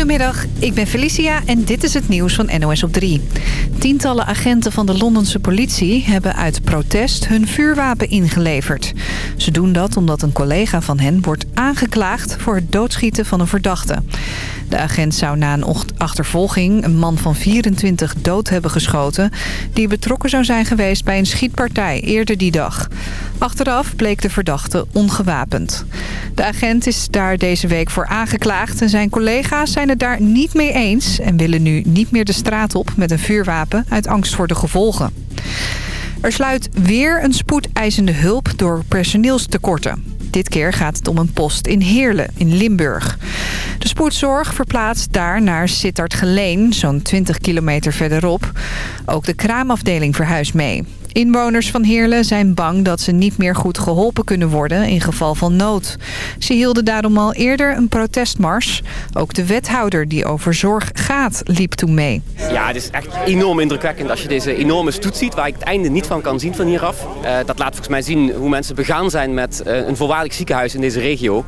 Goedemiddag, ik ben Felicia en dit is het nieuws van NOS op 3. Tientallen agenten van de Londense politie hebben uit protest hun vuurwapen ingeleverd. Ze doen dat omdat een collega van hen wordt aangeklaagd voor het doodschieten van een verdachte. De agent zou na een achtervolging een man van 24 dood hebben geschoten... die betrokken zou zijn geweest bij een schietpartij eerder die dag. Achteraf bleek de verdachte ongewapend. De agent is daar deze week voor aangeklaagd en zijn collega's zijn het daar niet mee eens... en willen nu niet meer de straat op met een vuurwapen uit angst voor de gevolgen. Er sluit weer een spoedeisende hulp door personeelstekorten. Dit keer gaat het om een post in Heerlen in Limburg. De spoedzorg verplaatst daar naar Sittard-Geleen, zo'n 20 kilometer verderop. Ook de kraamafdeling verhuist mee. Inwoners van Heerlen zijn bang dat ze niet meer goed geholpen kunnen worden in geval van nood. Ze hielden daarom al eerder een protestmars. Ook de wethouder die over zorg gaat liep toen mee. Ja, het is echt enorm indrukwekkend als je deze enorme stoet ziet... waar ik het einde niet van kan zien van hieraf. Uh, dat laat volgens mij zien hoe mensen begaan zijn met uh, een voorwaardig ziekenhuis in deze regio.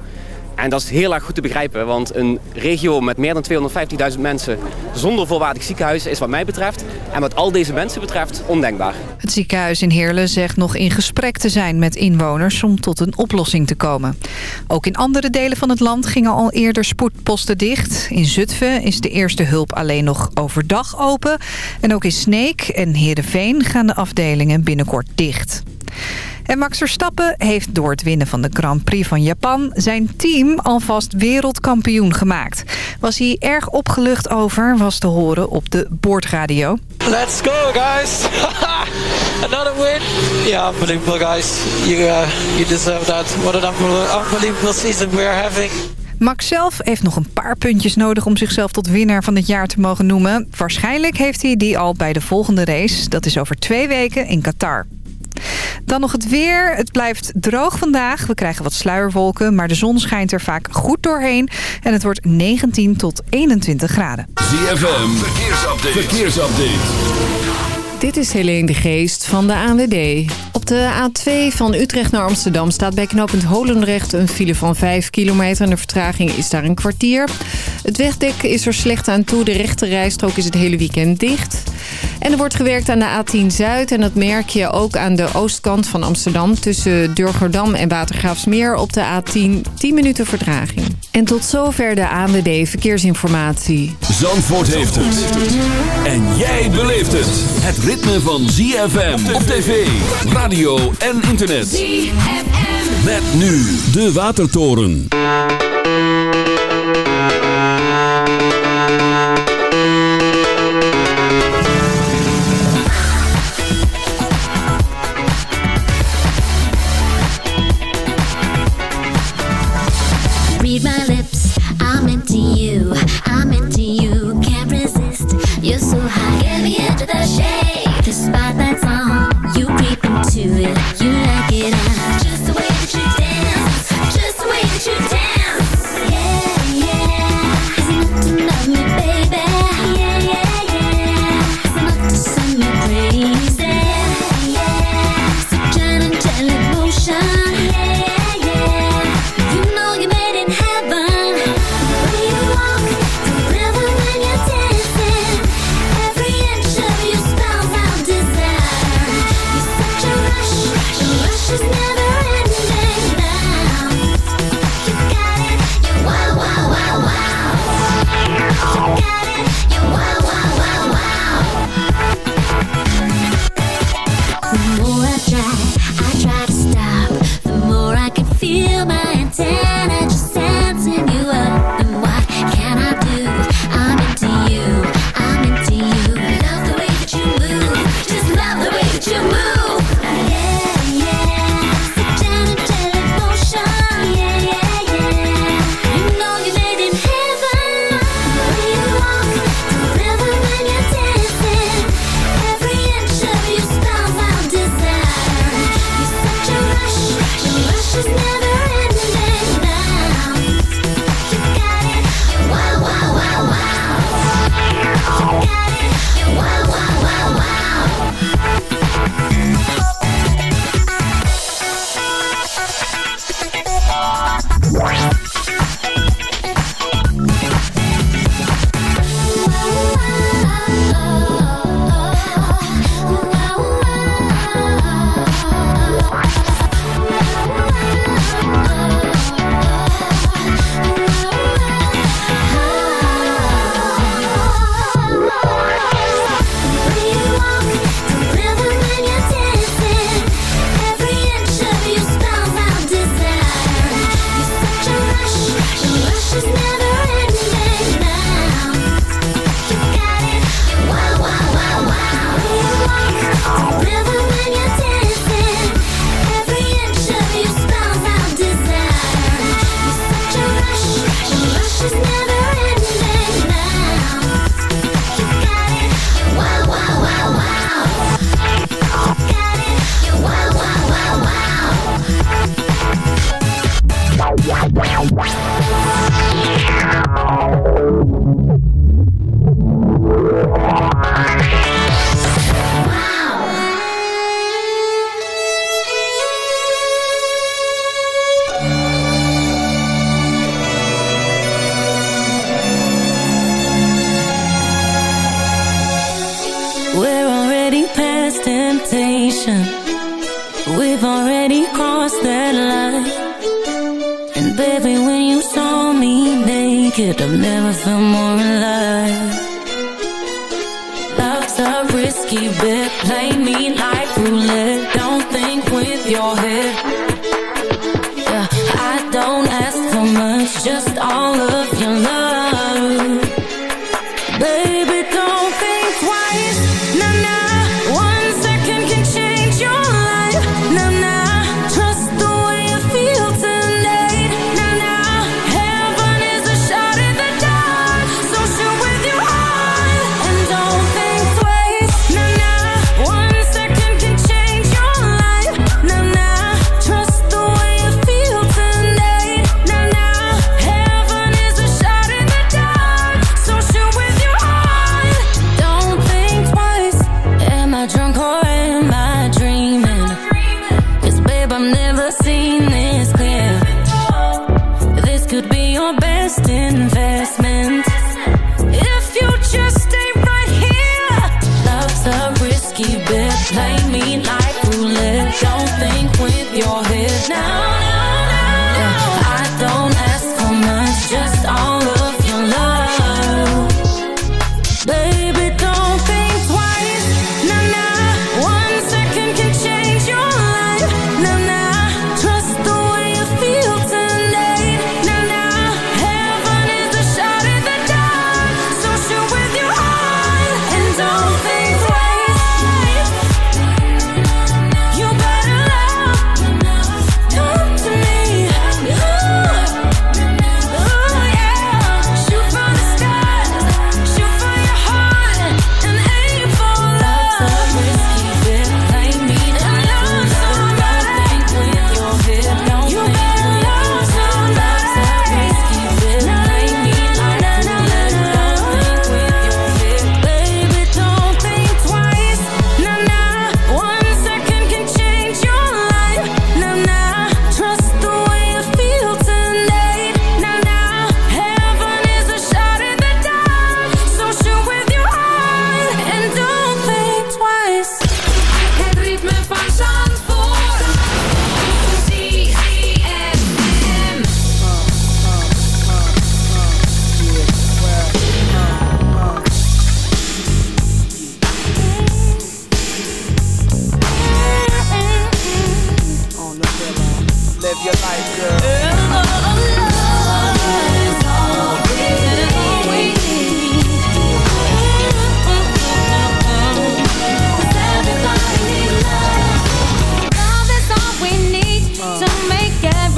En dat is heel erg goed te begrijpen, want een regio met meer dan 250.000 mensen zonder volwaardig ziekenhuis is wat mij betreft en wat al deze mensen betreft ondenkbaar. Het ziekenhuis in Heerlen zegt nog in gesprek te zijn met inwoners om tot een oplossing te komen. Ook in andere delen van het land gingen al eerder spoedposten dicht. In Zutphen is de eerste hulp alleen nog overdag open. En ook in Sneek en Heerenveen gaan de afdelingen binnenkort dicht. En Max Verstappen heeft door het winnen van de Grand Prix van Japan... zijn team alvast wereldkampioen gemaakt. Was hij erg opgelucht over, was te horen op de boordradio. Let's go, guys! Another win! Yeah, unbelievable, guys. You, uh, you deserve that. What an unbelievable season we're having. Max zelf heeft nog een paar puntjes nodig om zichzelf tot winnaar van het jaar te mogen noemen. Waarschijnlijk heeft hij die al bij de volgende race. Dat is over twee weken in Qatar. Dan nog het weer. Het blijft droog vandaag. We krijgen wat sluierwolken, maar de zon schijnt er vaak goed doorheen. En het wordt 19 tot 21 graden. ZFM, verkeersupdate. verkeersupdate. Dit is Helene de Geest van de ANWB. Op de A2 van Utrecht naar Amsterdam staat bij knooppunt Holendrecht een file van 5 kilometer. En de vertraging is daar een kwartier. Het wegdek is er slecht aan toe. De rechte rijstrook is het hele weekend dicht. En er wordt gewerkt aan de A10 Zuid. En dat merk je ook aan de oostkant van Amsterdam. Tussen Durgerdam en Watergraafsmeer op de A10 10 minuten vertraging. En tot zover de ANWB Verkeersinformatie. Zandvoort heeft het. En jij beleeft het. Het ritme van ZFM op tv, radio en internet. ZFM. Met nu de Watertoren. Into it, you like it, uh, just the way that you dance,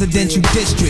residential district.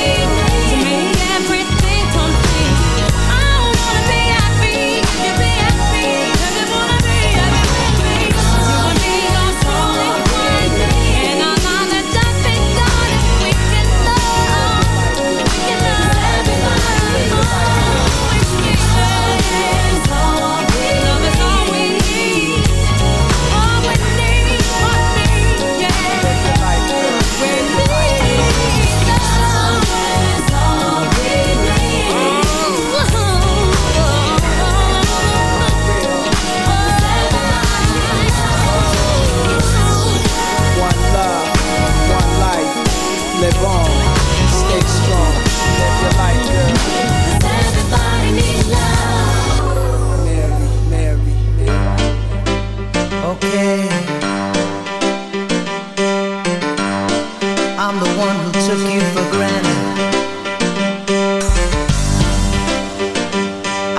one who took you for granted.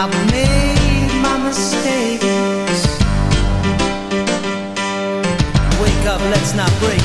I've made my mistakes. Wake up, let's not break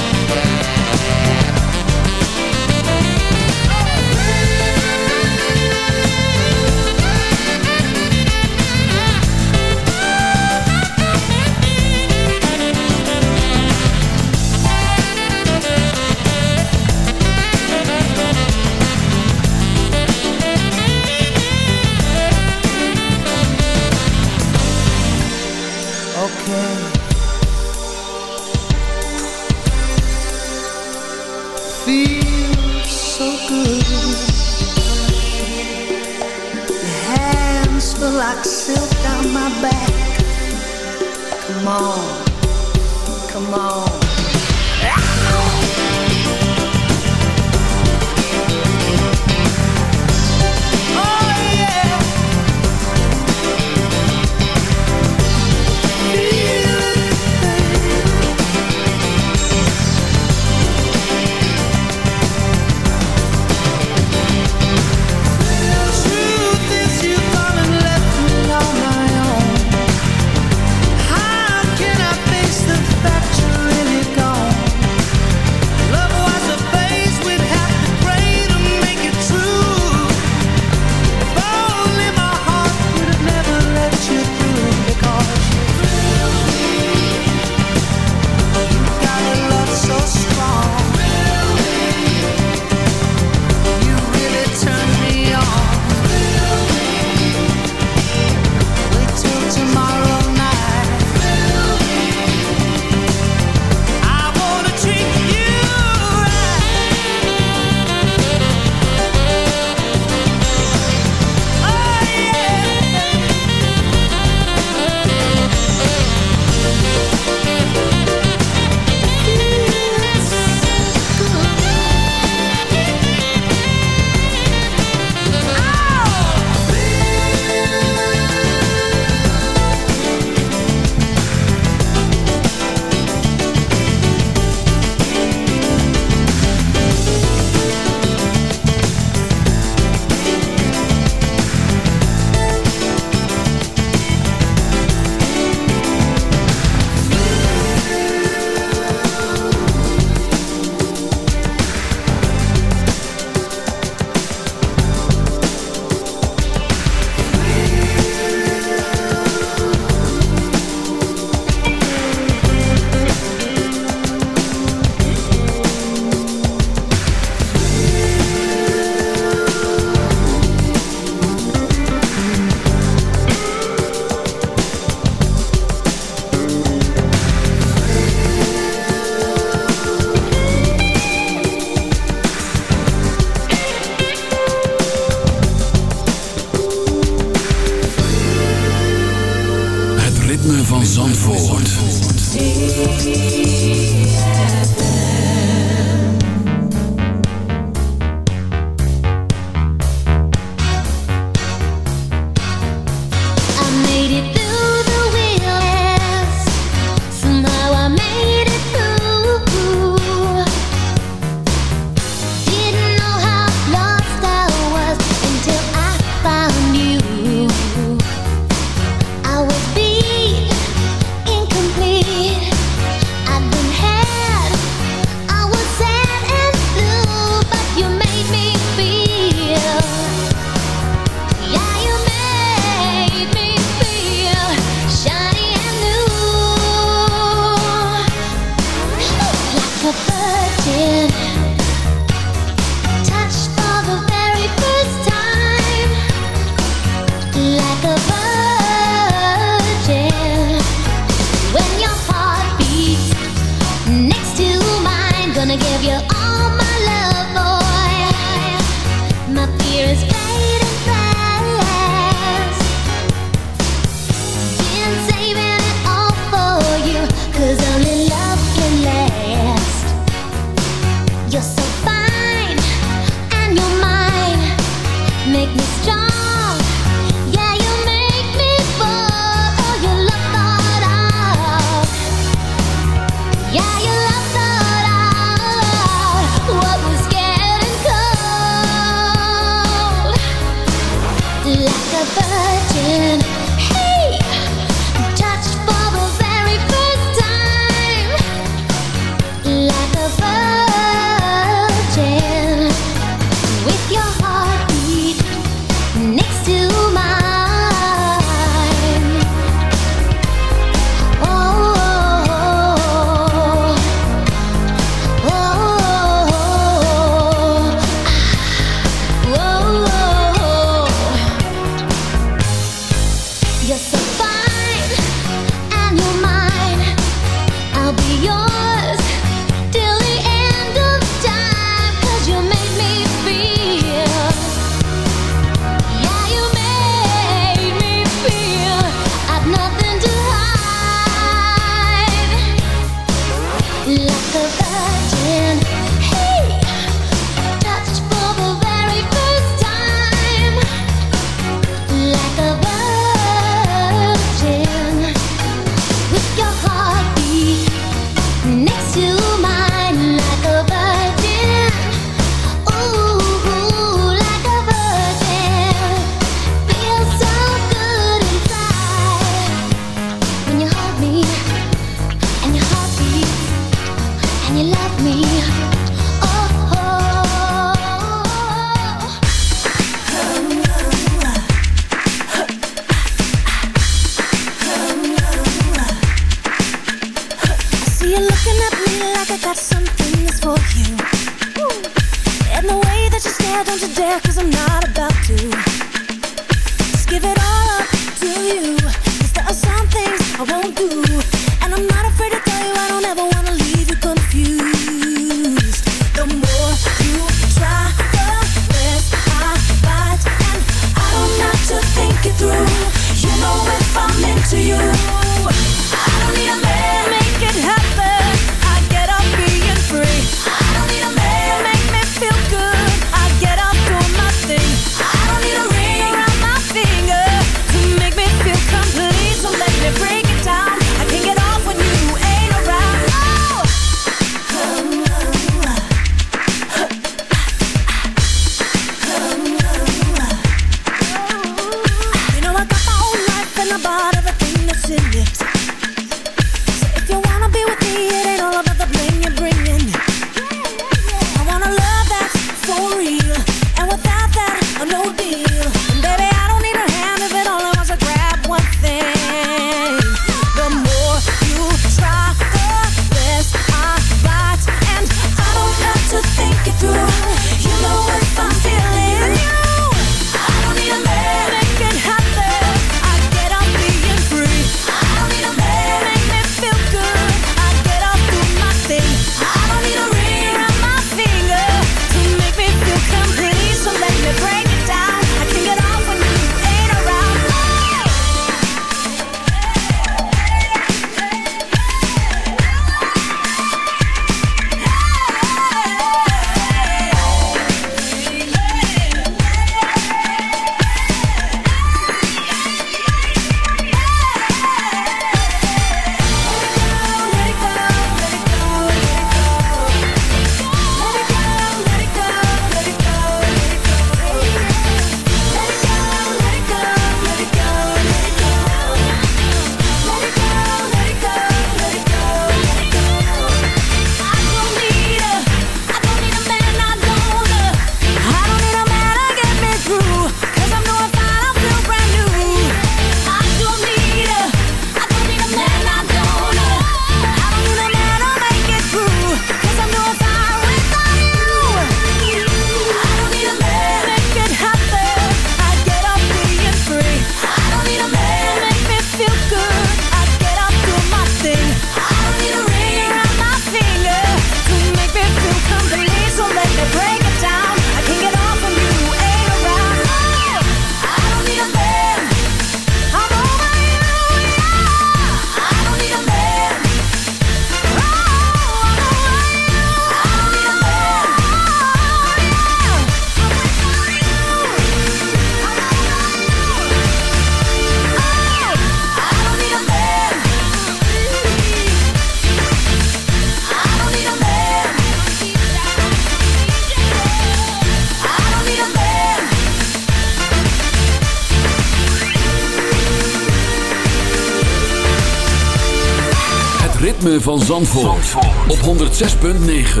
van Zandvoort, Zandvoort. op 106.9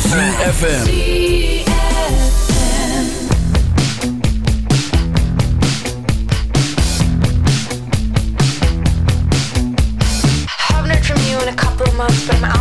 CFFM Haven't heard from you in a couple of months but I'm out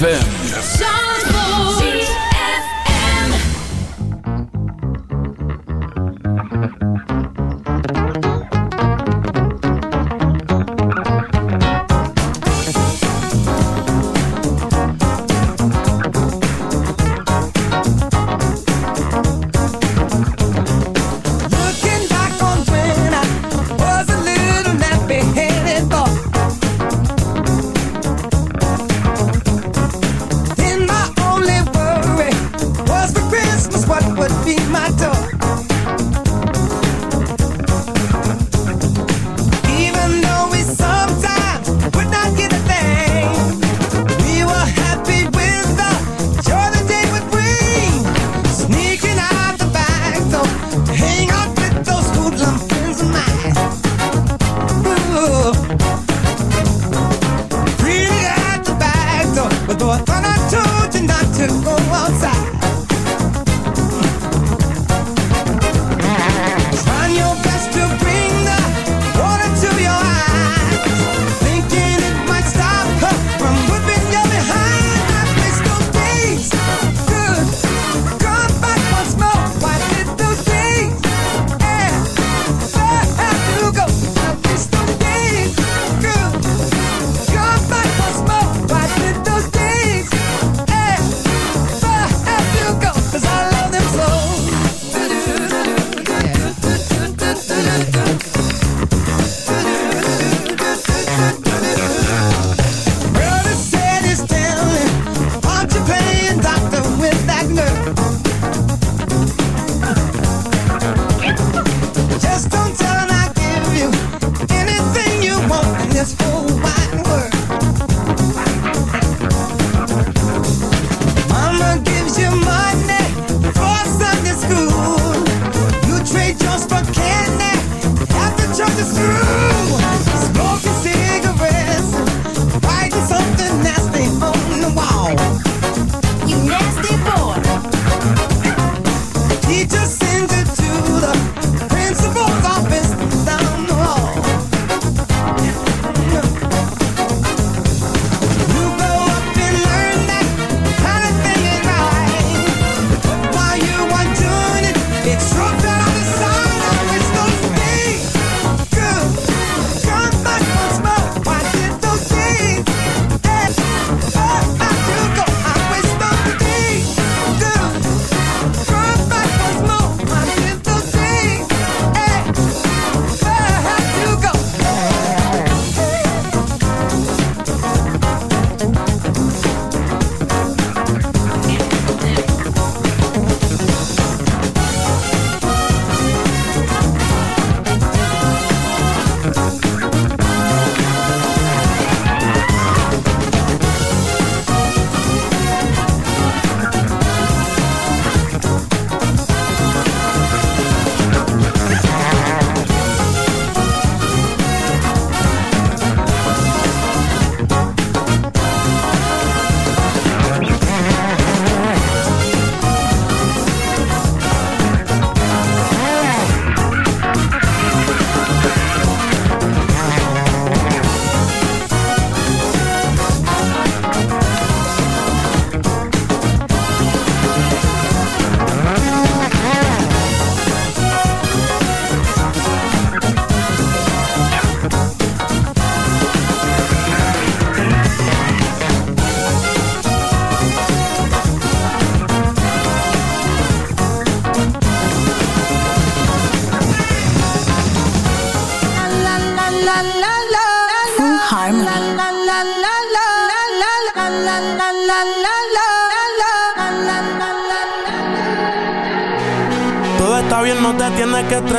ZFM.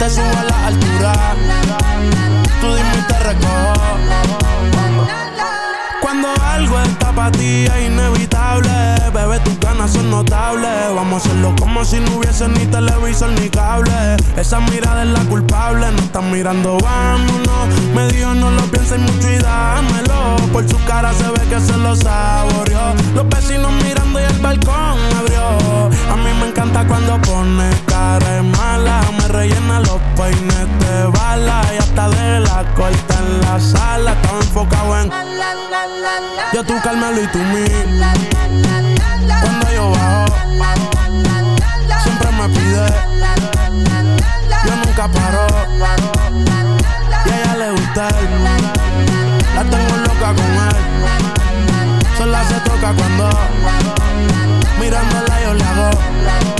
te subo a la altura. Tú dime y te recojo. Cuando algo está para ti es inevitable Bebé, tus ganas son notables. Vamos a hacerlo como si no hubiese ni televisor ni cable. Esa mirada es la culpable No están mirando, vámonos. Me dijo no lo pienses mucho y dámelo. Por su cara se ve que se lo saboreó. Los vecinos mirando y el balcón abrió. A mí me encanta cuando pone cara mala. Me rellena los peines de bala Y hasta de la corta en la sala. Estaba enfocado en yo tú Carmelo y tú mí. Cuando yo bajo Siempre me pide. Yo nunca paro Y a ella le gusta La tengo loca con él Sola se toca cuando Mirándola yo le hago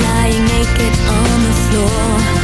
Lying naked on the floor.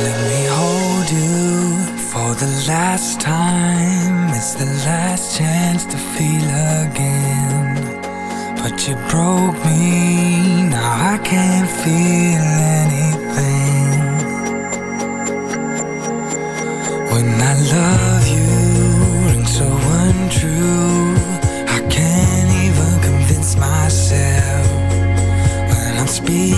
Let me hold you for the last time. It's the last chance to feel again. But you broke me, now I can't feel anything. When I love you, and so untrue, I can't even convince myself when I'm speaking.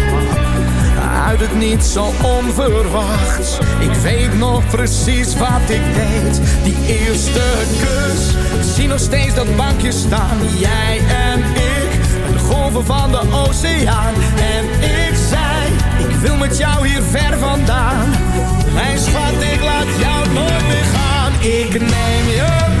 uit het niet zo onverwachts. Ik weet nog precies wat ik deed. Die eerste kus. Zie nog steeds dat bankje staan. Jij en ik. De golven van de oceaan. En ik zei, ik wil met jou hier ver vandaan. Mijn schat, ik laat jou nooit meer gaan. Ik neem je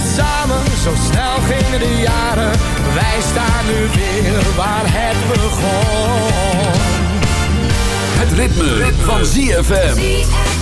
samen, zo snel gingen de jaren. Wij staan nu weer waar het begon. Het ritme, van ZFM.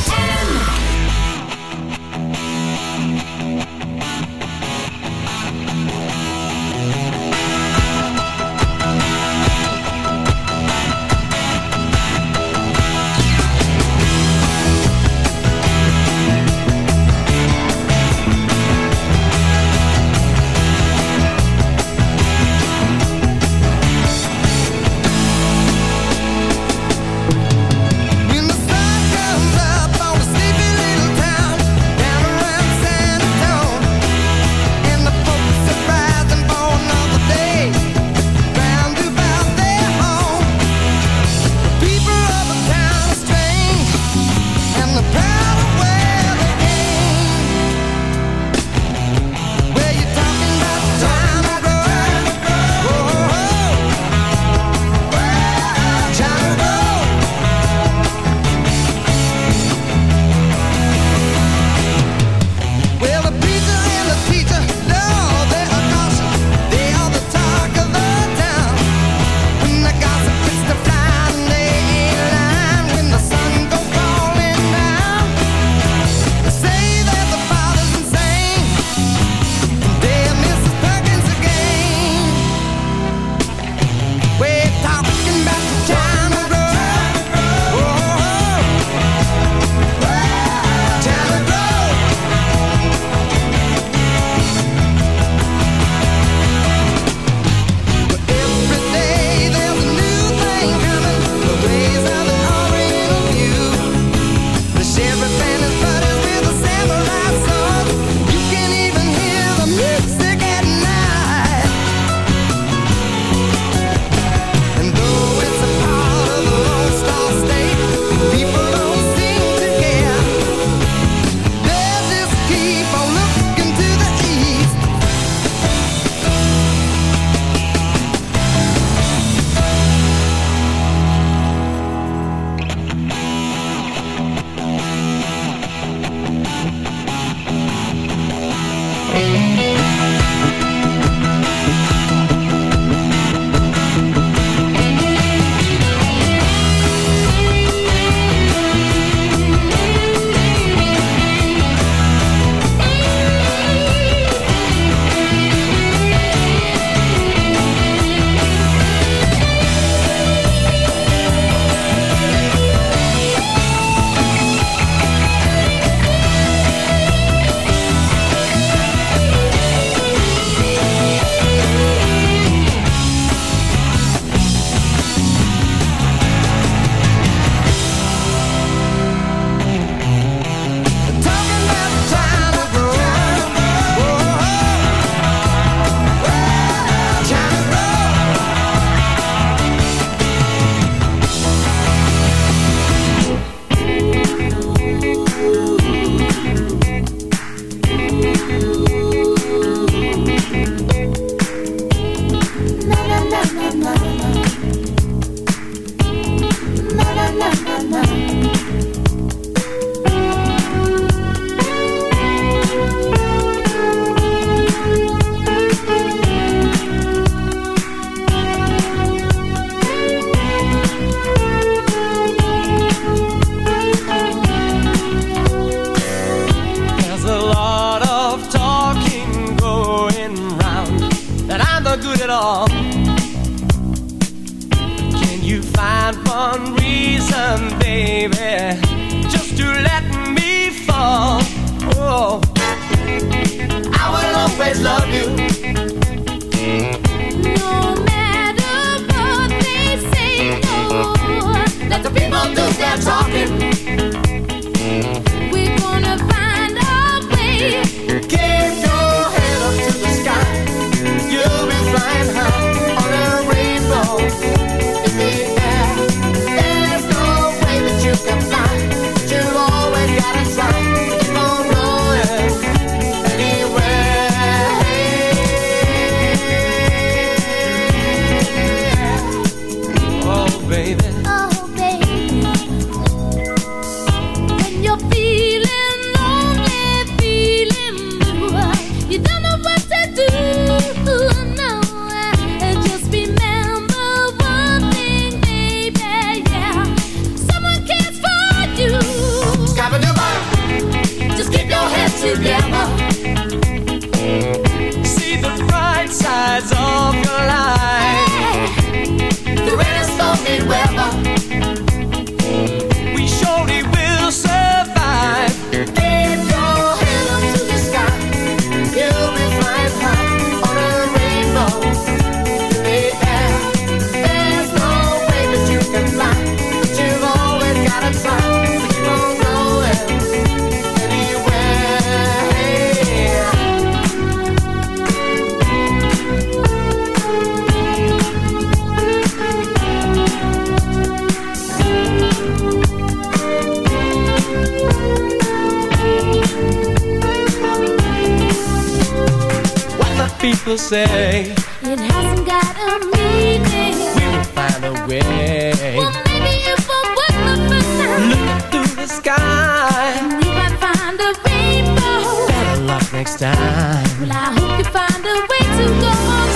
say. It hasn't got a meaning. We will find a way. Well, maybe if I was the first time. Looking through the sky. We might find a rainbow. Better luck next time. Well, I hope you find a way to go on.